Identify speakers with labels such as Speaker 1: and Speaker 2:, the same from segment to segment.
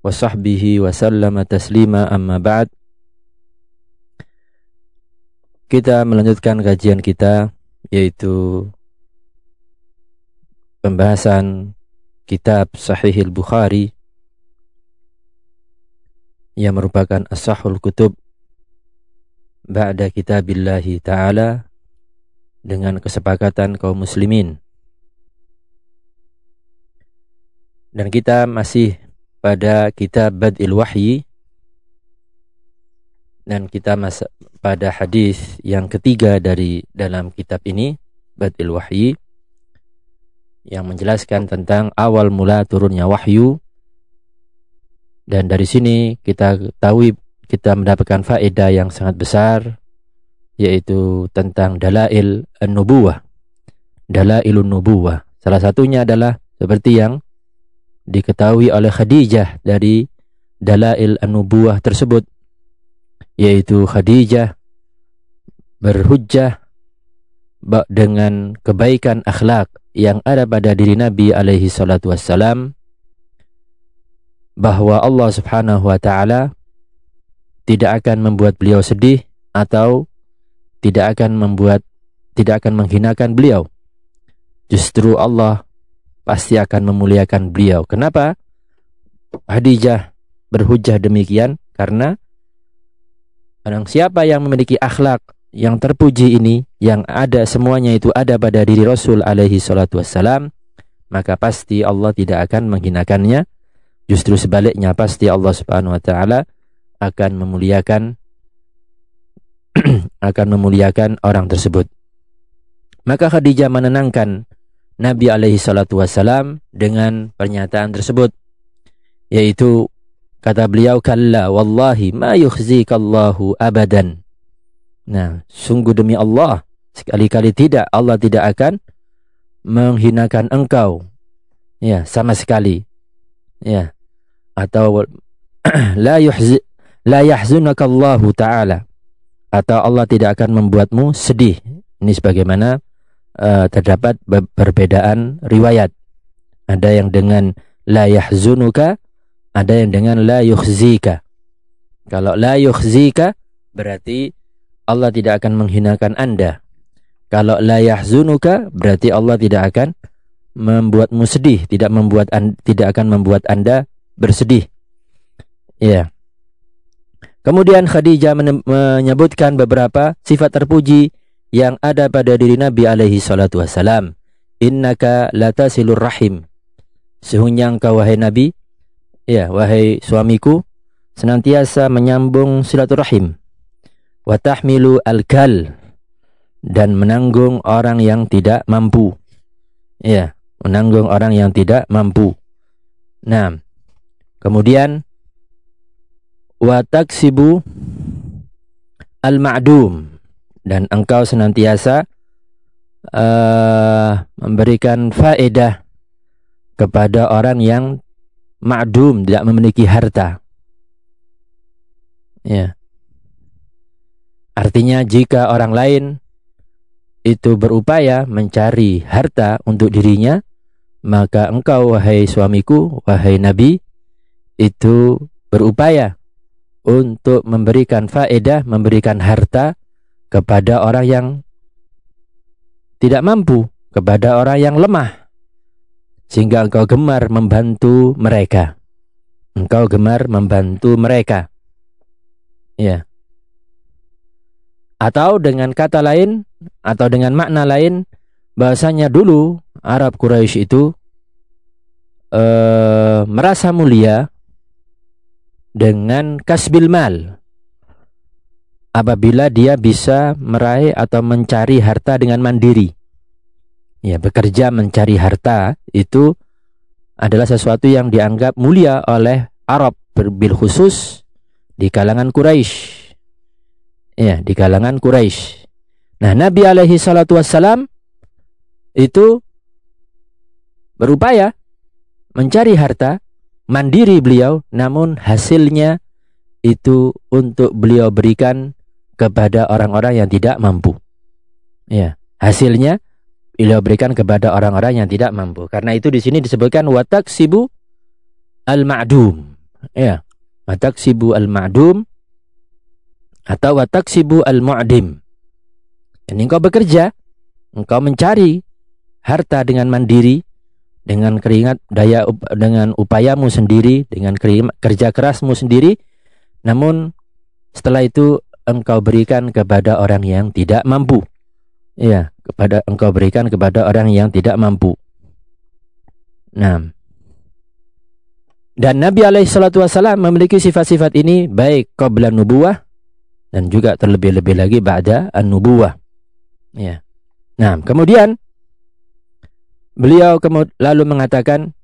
Speaker 1: wa sallama taslima amma ba'd. Kita melanjutkan kajian kita yaitu pembahasan kitab Sahihil Bukhari yang merupakan asahul kutub ba'da kitabillahi ta'ala dengan kesepakatan kaum muslimin. Dan kita masih pada kitab Badil Wahyi. Dan kita masuk pada hadis yang ketiga dari dalam kitab ini Badil Wahyi yang menjelaskan tentang awal mula turunnya wahyu. Dan dari sini kita tahu kita mendapatkan faedah yang sangat besar yaitu tentang dalail an-nubuwah. Dalailun nubuwah. Salah satunya adalah seperti yang diketahui oleh Khadijah dari dalail an-nubuwah tersebut yaitu Khadijah berhujjah dengan kebaikan akhlak yang ada pada diri Nabi alaihi salatu wassalam bahwa Allah Subhanahu wa taala tidak akan membuat beliau sedih atau tidak akan membuat tidak akan menghinakan beliau. Justru Allah pasti akan memuliakan beliau. Kenapa? Hadijah berhujah demikian karena orang siapa yang memiliki akhlak yang terpuji ini yang ada semuanya itu ada pada diri Rasul alaihi salatu wassalam maka pasti Allah tidak akan menghinakannya justru sebaliknya pasti Allah Subhanahu wa taala akan memuliakan akan memuliakan orang tersebut maka Khadijah menenangkan Nabi alaihi salatu wasalam dengan pernyataan tersebut yaitu kata beliau kalla wallahi ma yukhzikallahu abadan. Nah sungguh demi Allah sekali-kali tidak Allah tidak akan menghinakan engkau. Ya sama sekali. Ya. Atau la yuhzi la yahzunakallahu taala. Atau Allah tidak akan membuatmu sedih. Ini sebagaimana uh, terdapat perbedaan riwayat. Ada yang dengan la yahzunuka, ada yang dengan la yukhzika. Kalau la yukhzika berarti Allah tidak akan menghinakan Anda. Kalau la yahzunuka berarti Allah tidak akan membuatmu sedih, tidak membuat tidak akan membuat Anda bersedih. Ya. Kemudian Khadijah menyebutkan beberapa sifat terpuji yang ada pada diri Nabi alaihi salatu wasalam. Innaka latasilur rahim. Sehingga engkau wahai Nabi, ya wahai suamiku, senantiasa menyambung silaturahim. Wa tahmilu al-kal dan menanggung orang yang tidak mampu. Ya, menanggung orang yang tidak mampu. Nah, kemudian wa taksibu al-ma'dum dan engkau senantiasa uh, memberikan faedah kepada orang yang ma'dum tidak memiliki harta. Ya. Artinya jika orang lain itu berupaya mencari harta untuk dirinya, maka engkau wahai suamiku, wahai nabi, itu berupaya untuk memberikan faedah, memberikan harta kepada orang yang tidak mampu, kepada orang yang lemah. Sehingga engkau gemar membantu mereka. Engkau gemar membantu mereka. Ya. Atau dengan kata lain atau dengan makna lain bahasanya dulu Arab Quraisy itu uh, merasa mulia dengan kasbil mal apabila dia bisa meraih atau mencari harta dengan mandiri. Ya, bekerja mencari harta itu adalah sesuatu yang dianggap mulia oleh Arab bil khusus di kalangan Quraisy. Ya, di kalangan Quraisy. Nah, Nabi alaihi salatu wassalam itu berupaya mencari harta, mandiri beliau, namun hasilnya itu untuk beliau berikan kepada orang-orang yang tidak mampu. Ya, hasilnya beliau berikan kepada orang-orang yang tidak mampu. Karena itu di sini disebutkan watak sibu al-ma'dum. Ya, watak sibu al-ma'dum atau watak sibu al-mu'dim. Ini engkau bekerja, engkau mencari harta dengan mandiri, dengan keringat daya dengan upayamu sendiri, dengan kerja kerasmu sendiri, namun setelah itu engkau berikan kepada orang yang tidak mampu. Ya, kepada engkau berikan kepada orang yang tidak mampu. Nah, dan Nabi alaihi salatu wasallam memiliki sifat-sifat ini baik qabla nubuwah dan juga terlebih-lebih lagi ba'da an-nubuwah. Ya. Nah, kemudian beliau lalu mengatakan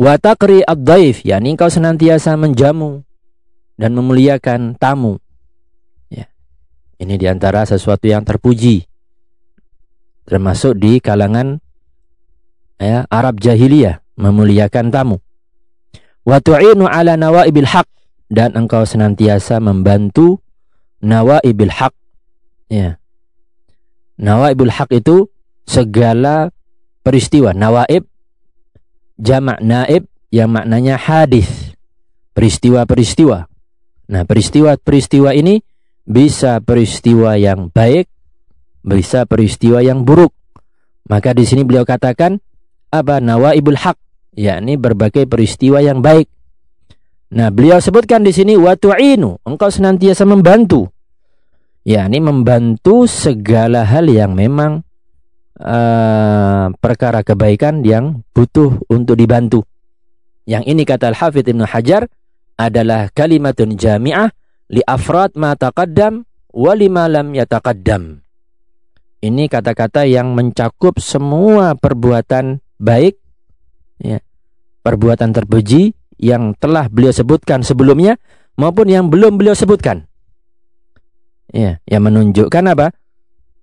Speaker 1: wa taqri ad-dhaif, yakni engkau senantiasa menjamu dan memuliakan tamu. Ini di antara sesuatu yang terpuji. Termasuk di kalangan ya, Arab jahiliyah. Memuliakan tamu. Wa tu'inu ala nawaibil haq. Dan engkau senantiasa membantu nawaibil haq. Ya. Nawaibul haq itu segala peristiwa. Nawaib jamak naib yang maknanya hadis. Peristiwa-peristiwa. Nah, peristiwa-peristiwa ini bisa peristiwa yang baik, bisa peristiwa yang buruk. Maka di sini beliau katakan apa nawaibul haq, yakni berbagai peristiwa yang baik. Nah, beliau sebutkan di sini wa tu'inu, engkau senantiasa membantu. Yakni membantu segala hal yang memang uh, perkara kebaikan yang butuh untuk dibantu. Yang ini kata Al-Hafidh Ibnu Hajar adalah kalimatun jami'ah li afrad ma taqaddam wa lima lam yataqaddam. Ini kata-kata yang mencakup semua perbuatan baik ya, perbuatan terpuji yang telah beliau sebutkan sebelumnya maupun yang belum beliau sebutkan. Ya, yang menunjukkan apa?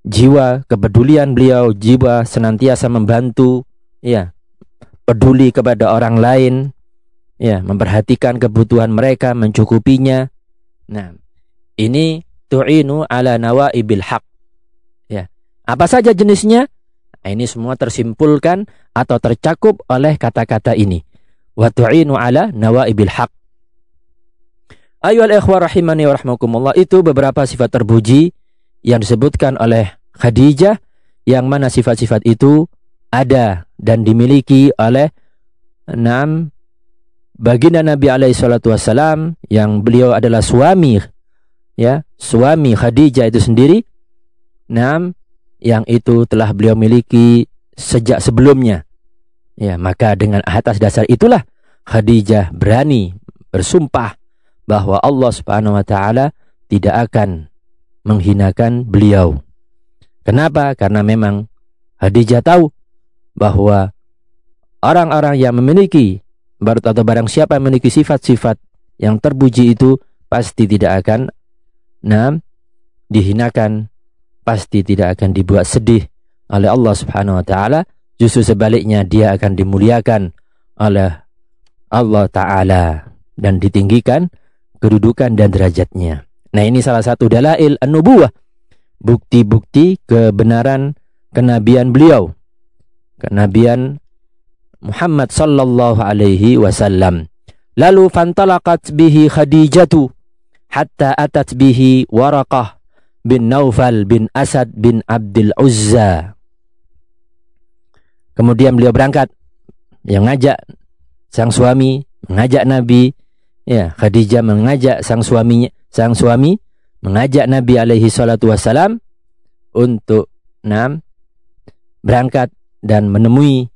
Speaker 1: Jiwa kepedulian beliau, jiwa senantiasa membantu, ya, peduli kepada orang lain, ya, memperhatikan kebutuhan mereka, mencukupinya, Nah, ini tu'inu ala nawaibil haq. Ya. Apa saja jenisnya? Ini semua tersimpulkan atau tercakup oleh kata-kata ini. Wa tu'inu ala nawaibil haq. Ayuhal ikhwah rahimani wa rahmakumullah. Itu beberapa sifat terpuji yang disebutkan oleh Khadijah yang mana sifat-sifat itu ada dan dimiliki oleh enam baginda Nabi alaihi salatu wasalam yang beliau adalah suami ya, suami Khadijah itu sendiri. Nam yang itu telah beliau miliki sejak sebelumnya. Ya, maka dengan atas dasar itulah Khadijah berani bersumpah bahwa Allah Subhanahu wa taala tidak akan menghinakan beliau. Kenapa? Karena memang Khadijah tahu bahwa orang-orang yang memiliki Baru atau barang siapa yang memiliki sifat-sifat yang terpuji itu pasti tidak akan nah dihinakan, pasti tidak akan dibuat sedih oleh Allah Subhanahu wa taala, justru sebaliknya dia akan dimuliakan oleh Allah taala dan ditinggikan kedudukan dan derajatnya. Nah, ini salah satu dalail an-nubuwah, bukti-bukti kebenaran kenabian beliau. Kenabian Muhammad sallallahu alaihi wasallam. Lalu fantalaqat bihi Khadijatu hatta atat bihi Waraqah bin Naufal bin Asad bin Abdul Uzza. Kemudian beliau berangkat yang ngajak sang suami, mengajak Nabi, ya Khadijah mengajak sang suaminya, sang suami mengajak Nabi alaihi salatu wasalam untuk nam berangkat dan menemui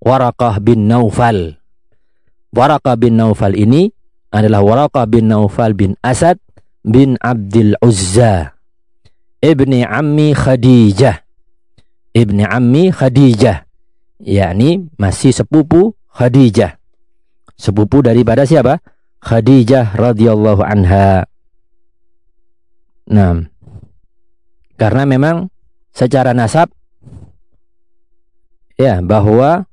Speaker 1: Warakah bin Naufal. Warakah bin Naufal ini adalah Warakah bin Naufal bin Asad bin Abdul Uzza. Ibni Ammi Khadijah. Ibni Ammi Khadijah. yakni masih sepupu Khadijah. Sepupu daripada siapa? Khadijah radhiyallahu anha. Nah, karena memang secara nasab ya bahwa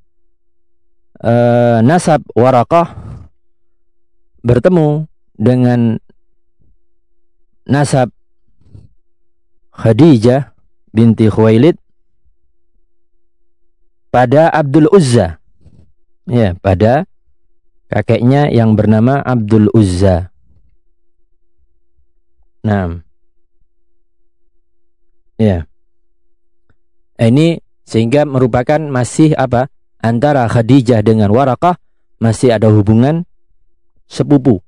Speaker 1: uh, nasab Warakah bertemu dengan nasab Khadijah binti Khuwailid pada Abdul Uzza. Ya, pada kakeknya yang bernama Abdul Uzza. Nah. Ya. Ini sehingga merupakan masih apa? Antara Khadijah dengan Warakah masih ada hubungan sepupu.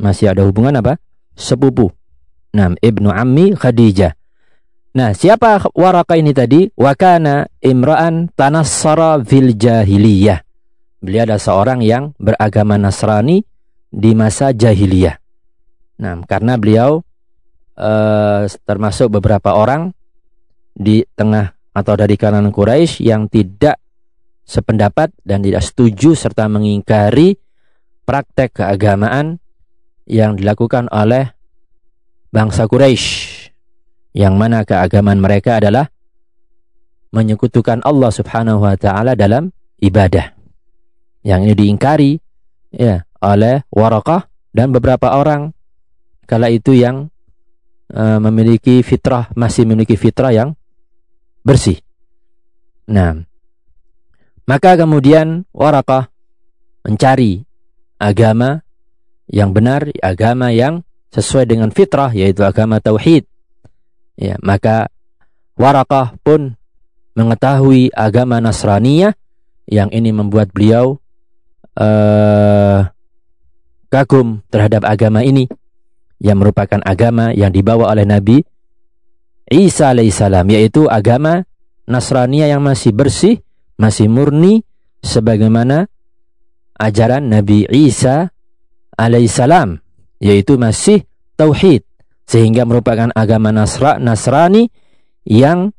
Speaker 1: Masih ada hubungan apa? Sepupu. Nah, Ibnu Ammi Khadijah. Nah, siapa Waraka ini tadi? Wakana imra'an tanassara fil jahiliyah. Beliau adalah seorang yang beragama Nasrani di masa jahiliyah. Nah, karena beliau uh, termasuk beberapa orang di tengah atau dari kalangan Quraisy yang tidak sependapat dan tidak setuju serta mengingkari praktek keagamaan yang dilakukan oleh bangsa Quraisy yang mana keagamaan mereka adalah menyekutukan Allah Subhanahu wa taala dalam ibadah. Yang ini diingkari ya oleh Warakah dan beberapa orang kala itu yang uh, memiliki fitrah masih memiliki fitrah yang bersih. Nah, maka kemudian Warakah mencari agama yang benar, agama yang sesuai dengan fitrah yaitu agama tauhid. Ya, maka Warakah pun mengetahui agama Nasraniyah yang ini membuat beliau uh, kagum terhadap agama ini yang merupakan agama yang dibawa oleh Nabi Isa alaihissalam yaitu agama Nasraniyah yang masih bersih, masih murni sebagaimana ajaran Nabi Isa alaihissalam yaitu masih tauhid sehingga merupakan agama Nasra, Nasrani yang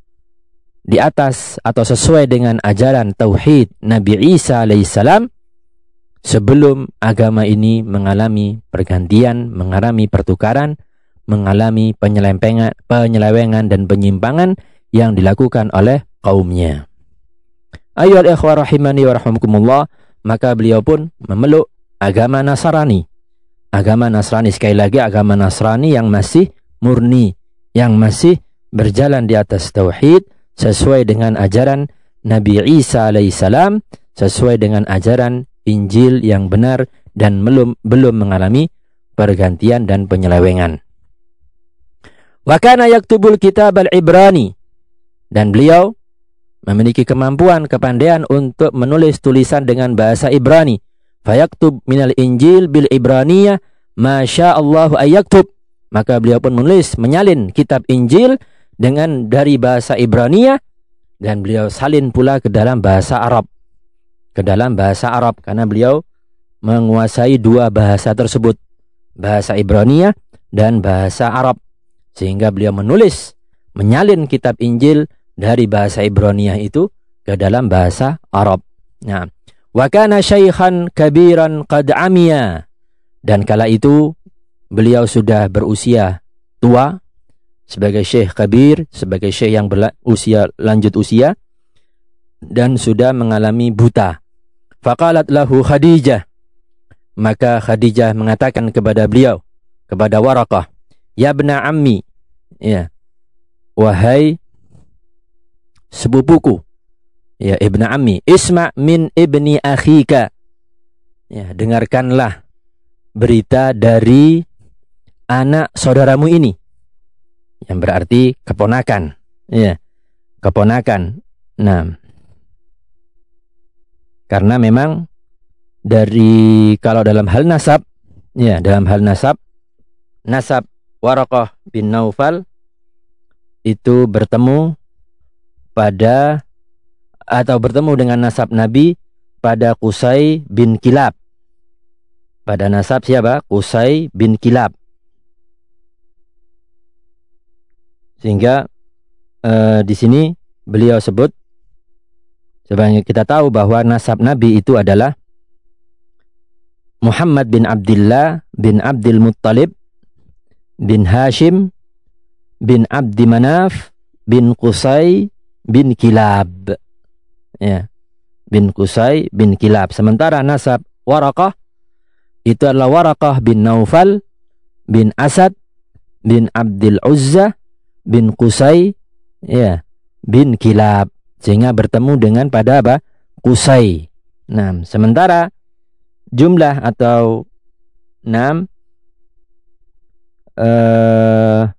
Speaker 1: di atas atau sesuai dengan ajaran tauhid Nabi Isa alaihissalam sebelum agama ini mengalami pergantian, mengalami pertukaran, mengalami penyelewengan dan penyimpangan yang dilakukan oleh kaumnya. Ayol ikhwah rahimani wa rahmukumullah, maka beliau pun memeluk agama Nasrani agama Nasrani sekali lagi agama Nasrani yang masih murni yang masih berjalan di atas tauhid sesuai dengan ajaran Nabi Isa alaihissalam sesuai dengan ajaran Injil yang benar dan belum belum mengalami pergantian dan penyelewengan. Wa yaktubul kitab al-Ibrani dan beliau memiliki kemampuan kepandaian untuk menulis tulisan dengan bahasa Ibrani. Fayaktub minal Injil bil Ibraniyah masya Allah ayaktub. Maka beliau pun menulis menyalin kitab Injil dengan dari bahasa Ibraniyah dan beliau salin pula ke dalam bahasa Arab. Ke dalam bahasa Arab karena beliau menguasai dua bahasa tersebut bahasa Ibraniyah dan bahasa Arab. Sehingga beliau menulis menyalin kitab Injil dari bahasa Ibraniyah itu ke dalam bahasa Arab. Nah, Wa kana syaikhan kabiran qad amiya. Dan kala itu beliau sudah berusia tua sebagai syekh kabir, sebagai syekh yang berusia lanjut usia dan sudah mengalami buta. Faqalat lahu Khadijah. Maka Khadijah mengatakan kepada beliau, kepada Warakah, "Ya bena ammi." Ya. Wahai sepupuku, ya ibnu ammi. Isma min ibni akhika. Ya dengarkanlah berita dari anak saudaramu ini. Yang berarti keponakan. Ya keponakan. Nah karena memang dari kalau dalam hal nasab ya dalam hal nasab nasab Waraqah bin Naufal itu bertemu pada atau bertemu dengan nasab Nabi pada Qusay bin Kilab. Pada nasab siapa? Qusay bin Kilab. Sehingga uh, di sini beliau sebut sebanyak kita tahu bahwa nasab Nabi itu adalah Muhammad bin Abdullah bin Abdul Muttalib bin Hashim bin Abdi Manaf bin Qusay bin Kilab. Ya. Bin Qusay bin Kilab. Sementara nasab Warakah itu adalah Warakah bin Naufal bin Asad bin Abdul Uzza bin Qusay ya bin Kilab sehingga bertemu dengan pada apa? Qusay. Nah, sementara jumlah atau enam uh,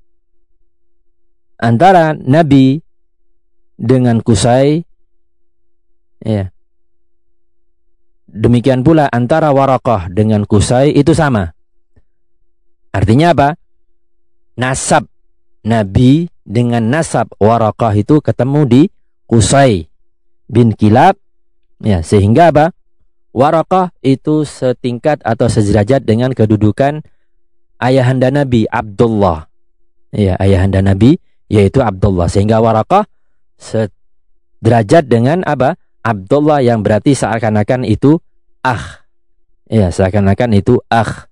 Speaker 1: antara Nabi dengan Kusai. Ya demikian pula antara Warakah dengan Kusai itu sama. Artinya apa? Nasab Nabi dengan nasab Warakah itu ketemu di Kusai bin Kilab. Ya sehingga apa? Warakah itu setingkat atau sederajat dengan kedudukan ayahanda Nabi Abdullah. Ya, ayahanda Nabi yaitu Abdullah. Sehingga Warakah sederajat dengan apa? Abdullah yang berarti seakan-akan itu ah. Ya, seakan-akan itu ah,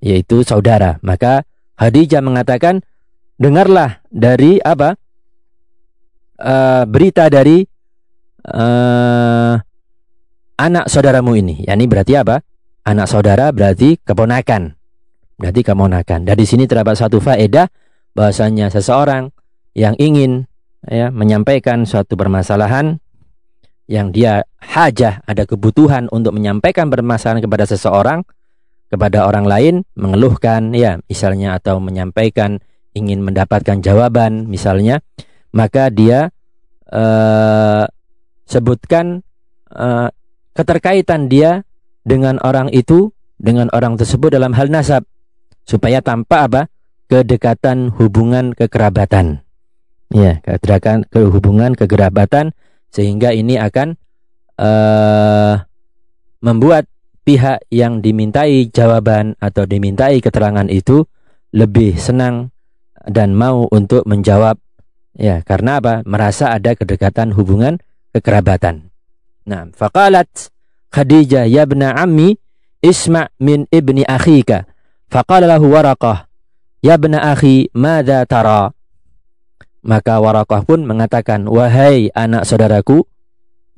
Speaker 1: yaitu saudara. Maka Khadijah mengatakan, dengarlah dari apa? Uh, berita dari uh, anak saudaramu ini. Ya, ini berarti apa? Anak saudara berarti keponakan. Berarti keponakan. Dari sini terdapat satu faedah bahasanya seseorang yang ingin ya menyampaikan suatu permasalahan yang dia hajah ada kebutuhan untuk menyampaikan permasalahan kepada seseorang kepada orang lain mengeluhkan ya misalnya atau menyampaikan ingin mendapatkan jawaban misalnya maka dia uh, sebutkan uh, keterkaitan dia dengan orang itu, dengan orang tersebut dalam hal nasab. Supaya tanpa apa? Kedekatan hubungan kekerabatan. Ya, kedekatan kehubungan kekerabatan sehingga ini akan uh, membuat pihak yang dimintai jawaban atau dimintai keterangan itu lebih senang dan mau untuk menjawab ya karena apa merasa ada kedekatan hubungan kekerabatan Nah, faqalat Khadijah ya ibna ammi isma' min ibni akhika. Faqala lahu Waraqah ya ibna akhi madza tara? Maka Waraqah pun mengatakan, "Wahai anak saudaraku,"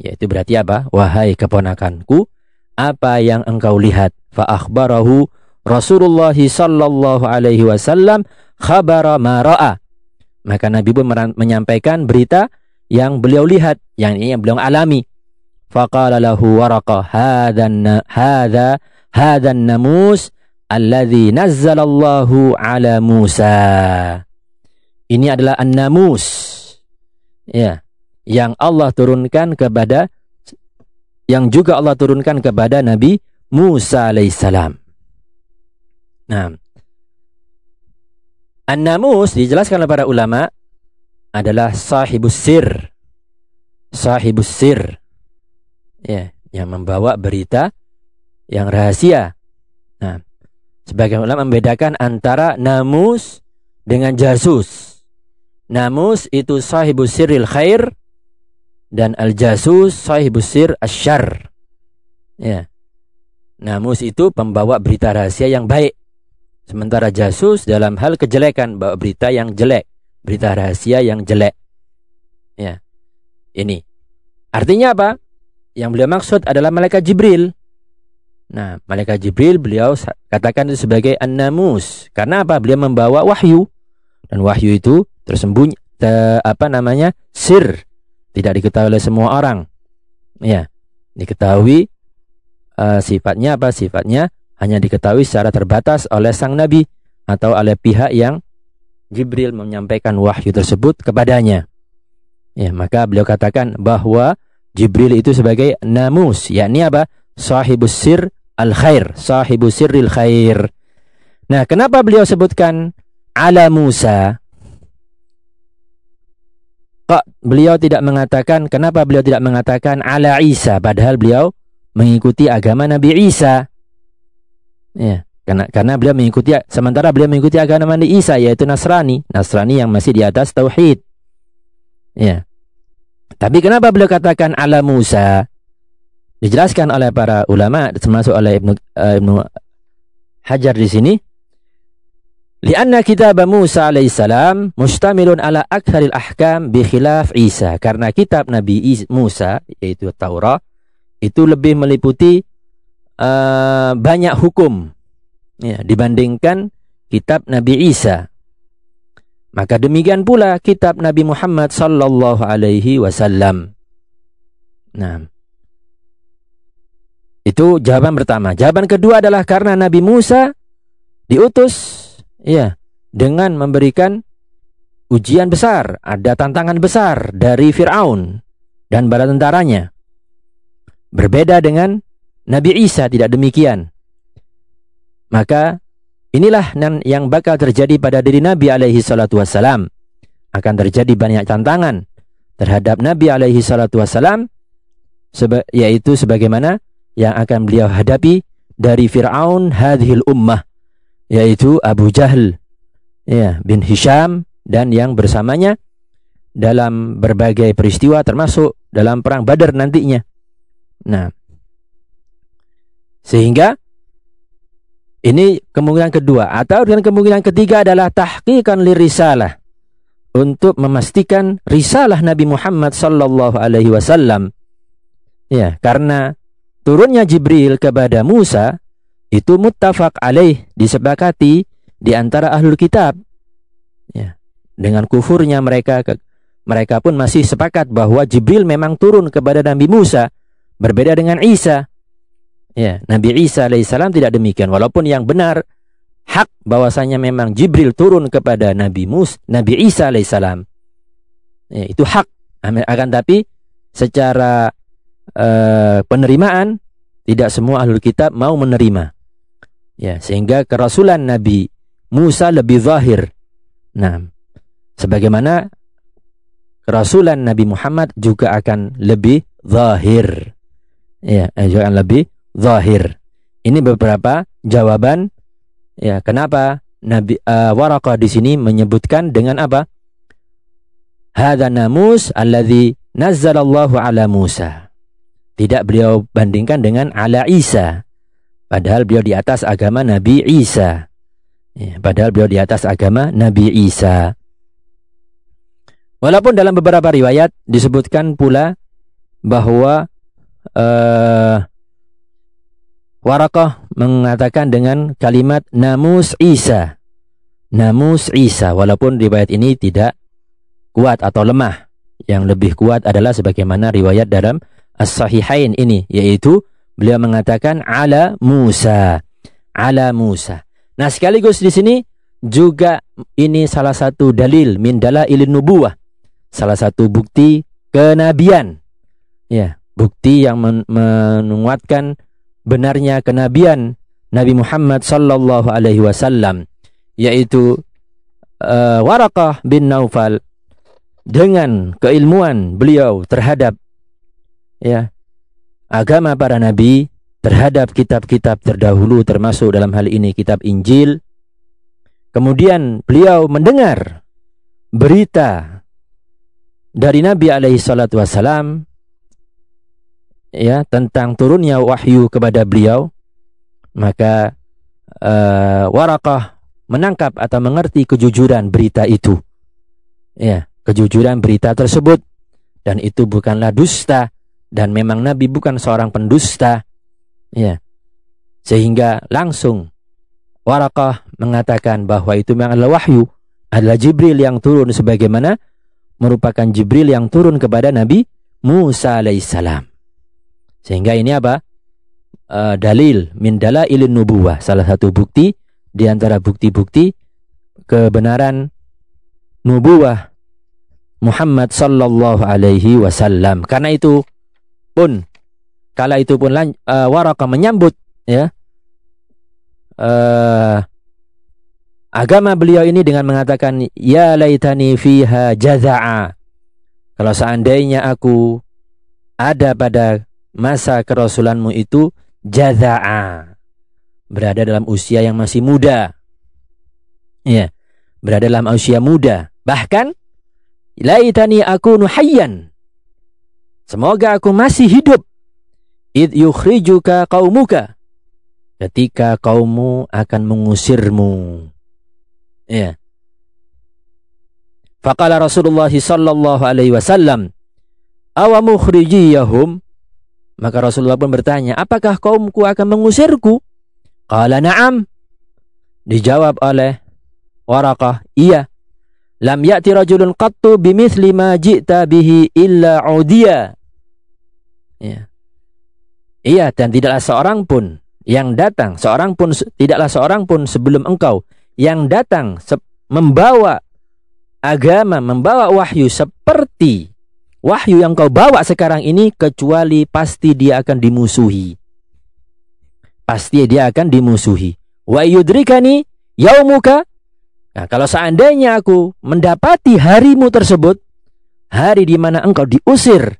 Speaker 1: yaitu berarti apa? Wahai keponakanku, apa yang engkau lihat? Fa akhbarahu Rasulullah sallallahu alaihi wasallam khabara ma ra'a. Maka Nabi pun menyampaikan berita yang beliau lihat, yang ini yang beliau alami. Faqala lahu Waraqa hadha hadha hadha namus alladhi nazzalallahu ala Musa. Ini adalah an-namus. Ya, yang Allah turunkan kepada yang juga Allah turunkan kepada Nabi Musa alaihissalam. Nah, An-namus dijelaskan oleh para ulama adalah sahibus sir. Sahibus sir ya yang membawa berita yang rahasia. Nah, sebagian ulama membedakan antara namus dengan jasus. Namus itu sahibu sirril khair dan al-jasus sahibu sir asyar. Ya. Namus itu pembawa berita rahasia yang baik. Sementara jasus dalam hal kejelekan bawa berita yang jelek, berita rahasia yang jelek. Ya. Ini. Artinya apa? yang beliau maksud adalah malaikat Jibril. Nah, malaikat Jibril beliau katakan itu sebagai an-namus. Karena apa? Beliau membawa wahyu. Dan wahyu itu tersembunyi te, apa namanya? sir. Tidak diketahui oleh semua orang. Ya. Diketahui uh, sifatnya apa? Sifatnya hanya diketahui secara terbatas oleh sang nabi atau oleh pihak yang Jibril menyampaikan wahyu tersebut kepadanya. Ya, maka beliau katakan bahwa Jibril itu sebagai namus, yakni apa? Sahibus sir al khair, sahibus sirril khair. Nah, kenapa beliau sebutkan ala Musa? Kok beliau tidak mengatakan kenapa beliau tidak mengatakan ala Isa padahal beliau mengikuti agama Nabi Isa. Ya, karena karena beliau mengikuti sementara beliau mengikuti agama Nabi Isa yaitu Nasrani, Nasrani yang masih di atas tauhid. Ya. Tapi kenapa beliau katakan ala Musa? dijelaskan oleh para ulama termasuk oleh Ibnu uh, Ibnu Hajar di sini Lianna kitab Musa alaihissalam mustamilun ala aktharil ahkam bi khilaf Isa. Karena kitab Nabi Musa yaitu Taurat itu lebih meliputi uh, banyak hukum ya, dibandingkan kitab Nabi Isa. Maka demikian pula kitab Nabi Muhammad sallallahu alaihi wasallam. Nah, itu jawaban pertama. Jawaban kedua adalah karena Nabi Musa diutus ya dengan memberikan ujian besar, ada tantangan besar dari Firaun dan bala tentaranya. Berbeda dengan Nabi Isa tidak demikian. Maka inilah yang bakal terjadi pada diri Nabi alaihi salatu wassalam. Akan terjadi banyak tantangan terhadap Nabi alaihi salatu wassalam yaitu sebagaimana yang akan beliau hadapi dari Fir'aun hadhil ummah yaitu Abu Jahal ya bin Hisham dan yang bersamanya dalam berbagai peristiwa termasuk dalam perang Badar nantinya. Nah, sehingga ini kemungkinan kedua atau dengan kemungkinan ketiga adalah tahqiqan lirisalah untuk memastikan risalah Nabi Muhammad sallallahu alaihi wasallam. Ya, karena turunnya Jibril kepada Musa itu muttafaq alaih disepakati di antara ahlul kitab. Ya. Dengan kufurnya mereka mereka pun masih sepakat bahwa Jibril memang turun kepada Nabi Musa berbeda dengan Isa. Ya Nabi Isa alaihissalam tidak demikian. Walaupun yang benar hak bahwasanya memang Jibril turun kepada Nabi Mus Nabi Isa alaihissalam. Ya, itu hak. Akan tapi secara uh, penerimaan tidak semua ahlul kitab mau menerima Ya, sehingga kerasulan Nabi Musa lebih zahir. Nah, sebagaimana kerasulan Nabi Muhammad juga akan lebih zahir. Ya, eh, juga akan lebih zahir. Ini beberapa jawaban ya kenapa Nabi uh, Waraqah di sini menyebutkan dengan apa? Hadza namus alladzi nazzalallahu ala Musa. Tidak beliau bandingkan dengan ala Isa. Padahal beliau di atas agama Nabi Isa. Ya, padahal beliau di atas agama Nabi Isa. Walaupun dalam beberapa riwayat disebutkan pula bahwa uh, Warakah mengatakan dengan kalimat namus Isa. Namus Isa. Walaupun riwayat ini tidak kuat atau lemah. Yang lebih kuat adalah sebagaimana riwayat dalam As-Sahihain ini. Yaitu Beliau mengatakan ala Musa. Ala Musa. Nah, sekaligus di sini juga ini salah satu dalil min dalailin nubuwah. Salah satu bukti kenabian. Ya, bukti yang men menguatkan benarnya kenabian Nabi Muhammad sallallahu alaihi wasallam yaitu uh, Warakah bin Naufal dengan keilmuan beliau terhadap ya agama para nabi terhadap kitab-kitab terdahulu termasuk dalam hal ini kitab Injil. Kemudian beliau mendengar berita dari Nabi alaihi salatu wasalam ya tentang turunnya wahyu kepada beliau. Maka uh, Warakah menangkap atau mengerti kejujuran berita itu. Ya kejujuran berita tersebut. Dan itu bukanlah dusta dan memang Nabi bukan seorang pendusta. Ya. Sehingga langsung Warakah mengatakan bahwa itu memang adalah wahyu. Adalah Jibril yang turun sebagaimana merupakan Jibril yang turun kepada Nabi Musa alaihissalam. Sehingga ini apa? Uh, dalil min dalailin nubuwah. Salah satu bukti di antara bukti-bukti kebenaran nubuwah Muhammad sallallahu alaihi wasallam. Karena itu pun kala itu pun uh, Waraka menyambut ya. Uh, agama beliau ini dengan mengatakan ya laitani fiha jaza'a. Kalau seandainya aku ada pada masa kerasulanmu itu jaza'a. Berada dalam usia yang masih muda. Ya berada dalam usia muda. Bahkan laitani aku nuhayyan Semoga aku masih hidup. id yukhrijuka qaumuka. Ketika kaummu akan mengusirmu. Ya. Faqala Rasulullah sallallahu alaihi wasallam awa mukhrijiyahum? Maka Rasulullah pun bertanya apakah kaumku akan mengusirku? Qala na'am. Dijawab oleh Warakah iya. Lam ya'ti rajulun qattu bimithli ma ji'ta bihi illa udiya ya iya dan tidaklah seorang pun yang datang seorang pun tidaklah seorang pun sebelum engkau yang datang membawa agama membawa wahyu seperti wahyu yang kau bawa sekarang ini kecuali pasti dia akan dimusuhi. Pasti dia akan dimusuhi. Wa yudrikani yaumuka. Nah, kalau seandainya aku mendapati harimu tersebut, hari di mana engkau diusir,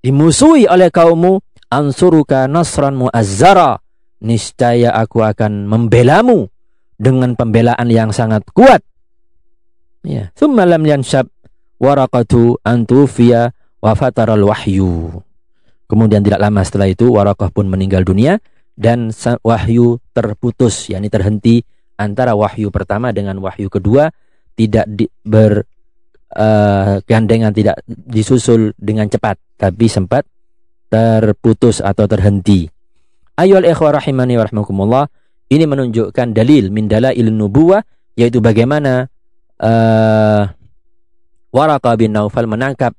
Speaker 1: dimusuhi oleh kaummu, ansuruka nasran muazzara, niscaya aku akan membelamu dengan pembelaan yang sangat kuat. Ya, thumma lam yanshab waraqatu antufiya wa fataral wahyu. Kemudian tidak lama setelah itu Warakah pun meninggal dunia dan wahyu terputus, yakni terhenti antara wahyu pertama dengan wahyu kedua tidak di, ber uh, gandengan tidak disusul dengan cepat tapi sempat terputus atau terhenti. Ayol ikhwah rahimani wa ini menunjukkan dalil min dalail nubuwah yaitu bagaimana uh, Waraka bin Naufal menangkap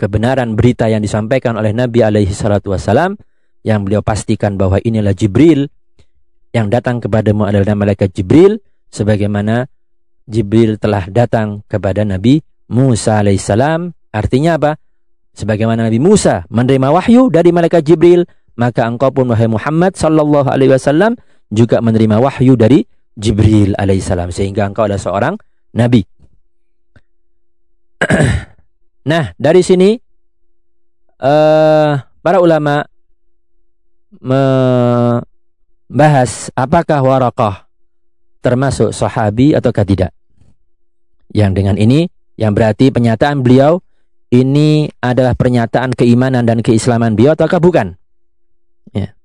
Speaker 1: kebenaran berita yang disampaikan oleh Nabi alaihi salatu wasalam yang beliau pastikan bahwa inilah Jibril yang datang kepadamu adalah malaikat Jibril sebagaimana Jibril telah datang kepada Nabi Musa alaihissalam. Artinya apa? Sebagaimana Nabi Musa menerima wahyu dari malaikat Jibril maka engkau pun wahai Muhammad sallallahu alaihi wasallam juga menerima wahyu dari Jibril alaihissalam sehingga engkau adalah seorang nabi. Nah dari sini uh, para ulama me bahas apakah Warakah termasuk sahabi ataukah tidak. Yang dengan ini yang berarti pernyataan beliau ini adalah pernyataan keimanan dan keislaman beliau ataukah bukan? Ya.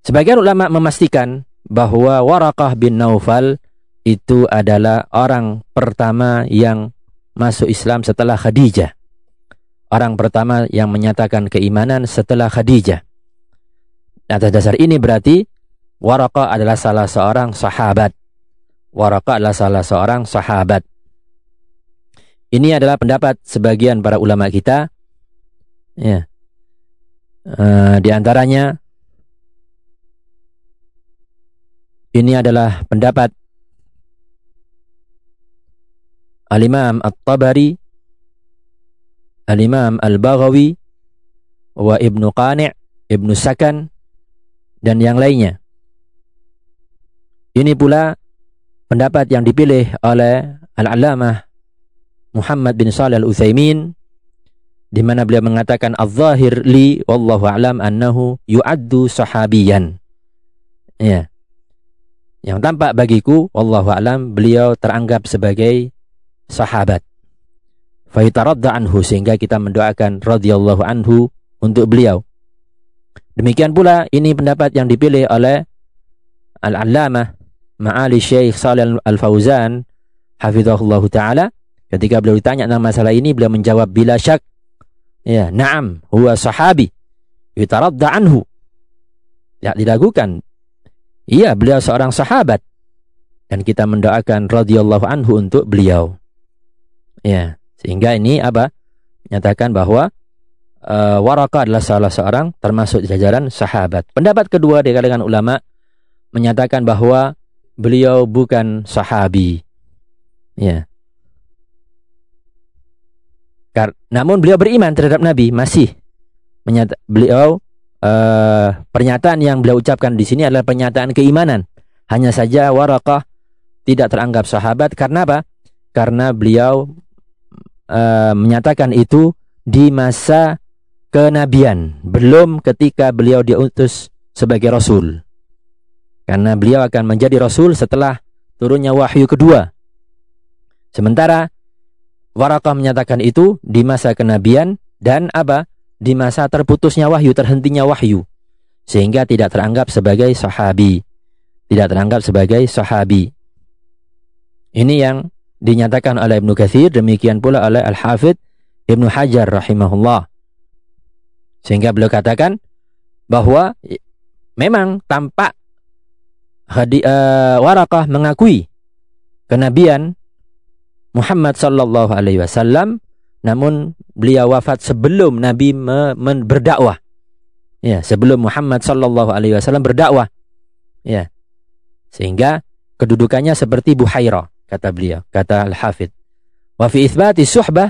Speaker 1: Sebagian ulama memastikan bahwa Warakah bin Naufal itu adalah orang pertama yang masuk Islam setelah Khadijah. Orang pertama yang menyatakan keimanan setelah Khadijah. Atas dasar ini berarti Waraka adalah salah seorang sahabat. Waraka adalah salah seorang sahabat. Ini adalah pendapat sebagian para ulama kita. Ya. Uh, di antaranya ini adalah pendapat Al-Imam At-Tabari, Al-Imam Al-Baghawi, wa Ibnu Qani' Ibnu Sakan dan yang lainnya. Ini pula pendapat yang dipilih oleh Al-Allamah Muhammad bin Shalih Al-Utsaimin di mana beliau mengatakan az-zahir li wallahu a'lam annahu yu'addu sahabiyan. Ya. Yang tampak bagiku wallahu a'lam beliau teranggap sebagai sahabat. Faitaradda anhu sehingga kita mendoakan radhiyallahu anhu untuk beliau. Demikian pula ini pendapat yang dipilih oleh Al-Allamah Ma'ali Syekh Salih Al-Fauzan hafizahullah taala ketika beliau ditanya tentang masalah ini beliau menjawab bila syak ya na'am huwa sahabi yutaradda anhu ya diragukan iya beliau seorang sahabat dan kita mendoakan radhiyallahu anhu untuk beliau ya sehingga ini apa nyatakan bahwa uh, Waraka adalah salah seorang termasuk jajaran sahabat. Pendapat kedua di kalangan ulama menyatakan bahwa beliau bukan sahabi. Ya. Kar namun beliau beriman terhadap Nabi masih menyata beliau uh, pernyataan yang beliau ucapkan di sini adalah pernyataan keimanan. Hanya saja Warakah tidak teranggap sahabat karena apa? Karena beliau uh, menyatakan itu di masa kenabian, belum ketika beliau diutus sebagai rasul. Karena beliau akan menjadi rasul setelah turunnya wahyu kedua. Sementara Warakah menyatakan itu di masa kenabian dan apa? di masa terputusnya wahyu, terhentinya wahyu. Sehingga tidak teranggap sebagai sahabi. Tidak teranggap sebagai sahabi. Ini yang dinyatakan oleh Ibnu Katsir, demikian pula oleh Al-Hafidh Ibnu Hajar rahimahullah. Sehingga beliau katakan bahwa memang tampak hadi, uh, Warakah mengakui kenabian Muhammad sallallahu alaihi wasallam namun beliau wafat sebelum Nabi berdakwah. Ya, sebelum Muhammad sallallahu alaihi wasallam berdakwah. Ya. Sehingga kedudukannya seperti Buhaira kata beliau, kata Al-Hafidh. Wa fi itsbati suhbah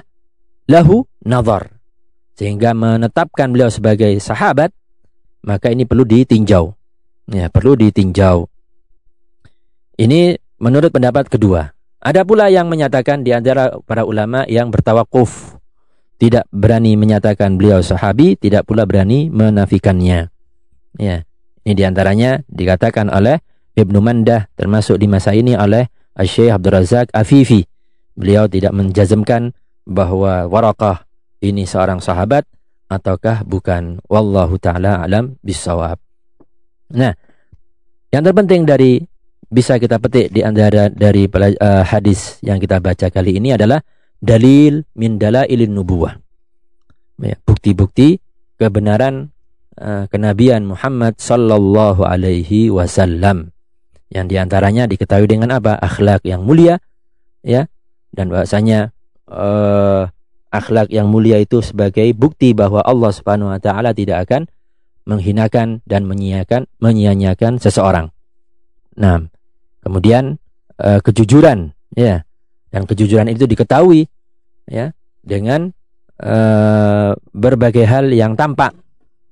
Speaker 1: lahu nazar. Sehingga menetapkan beliau sebagai sahabat, maka ini perlu ditinjau. Ya, perlu ditinjau. Ini menurut pendapat kedua. Ada pula yang menyatakan di antara para ulama yang bertawakuf. Tidak berani menyatakan beliau sahabi, tidak pula berani menafikannya. Ya, ini di antaranya dikatakan oleh Ibnu Mandah termasuk di masa ini oleh Syekh Abdul Razak Afifi. Beliau tidak menjazmkan bahwa Warakah ini seorang sahabat ataukah bukan. Wallahu taala alam bisawab. Nah, yang terpenting dari bisa kita petik di antara dari uh, hadis yang kita baca kali ini adalah dalil min dalailin nubuwah. Ya, bukti-bukti kebenaran uh, kenabian Muhammad sallallahu alaihi wasallam. Yang di antaranya diketahui dengan apa? Akhlak yang mulia, ya, dan bahasanya uh, akhlak yang mulia itu sebagai bukti bahwa Allah Subhanahu wa taala tidak akan menghinakan dan menyia-nyiakan seseorang. Nah, Kemudian uh, kejujuran, ya. Dan kejujuran itu diketahui ya dengan uh, berbagai hal yang tampak.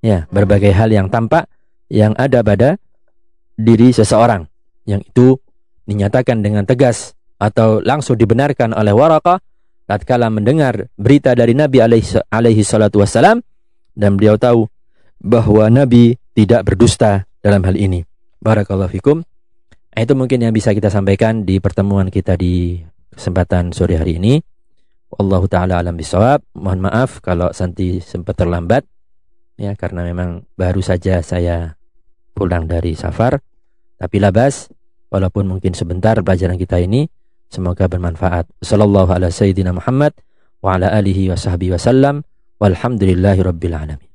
Speaker 1: Ya, berbagai hal yang tampak yang ada pada diri seseorang yang itu dinyatakan dengan tegas atau langsung dibenarkan oleh Waraqah tatkala mendengar berita dari Nabi alaihi, alaihi salatu wassalam dan beliau tahu bahwa Nabi tidak berdusta dalam hal ini. Barakallahu fikum. Nah, itu mungkin yang bisa kita sampaikan di pertemuan kita di kesempatan sore hari ini. Wallahu taala alam bisawab. Mohon maaf kalau Santi sempat terlambat ya karena memang baru saja saya pulang dari safar. Tapi labas walaupun mungkin sebentar pelajaran kita ini semoga bermanfaat. Sallallahu ala sayyidina Muhammad wa ala alihi wa sahbihi wasallam walhamdulillahi rabbil alamin.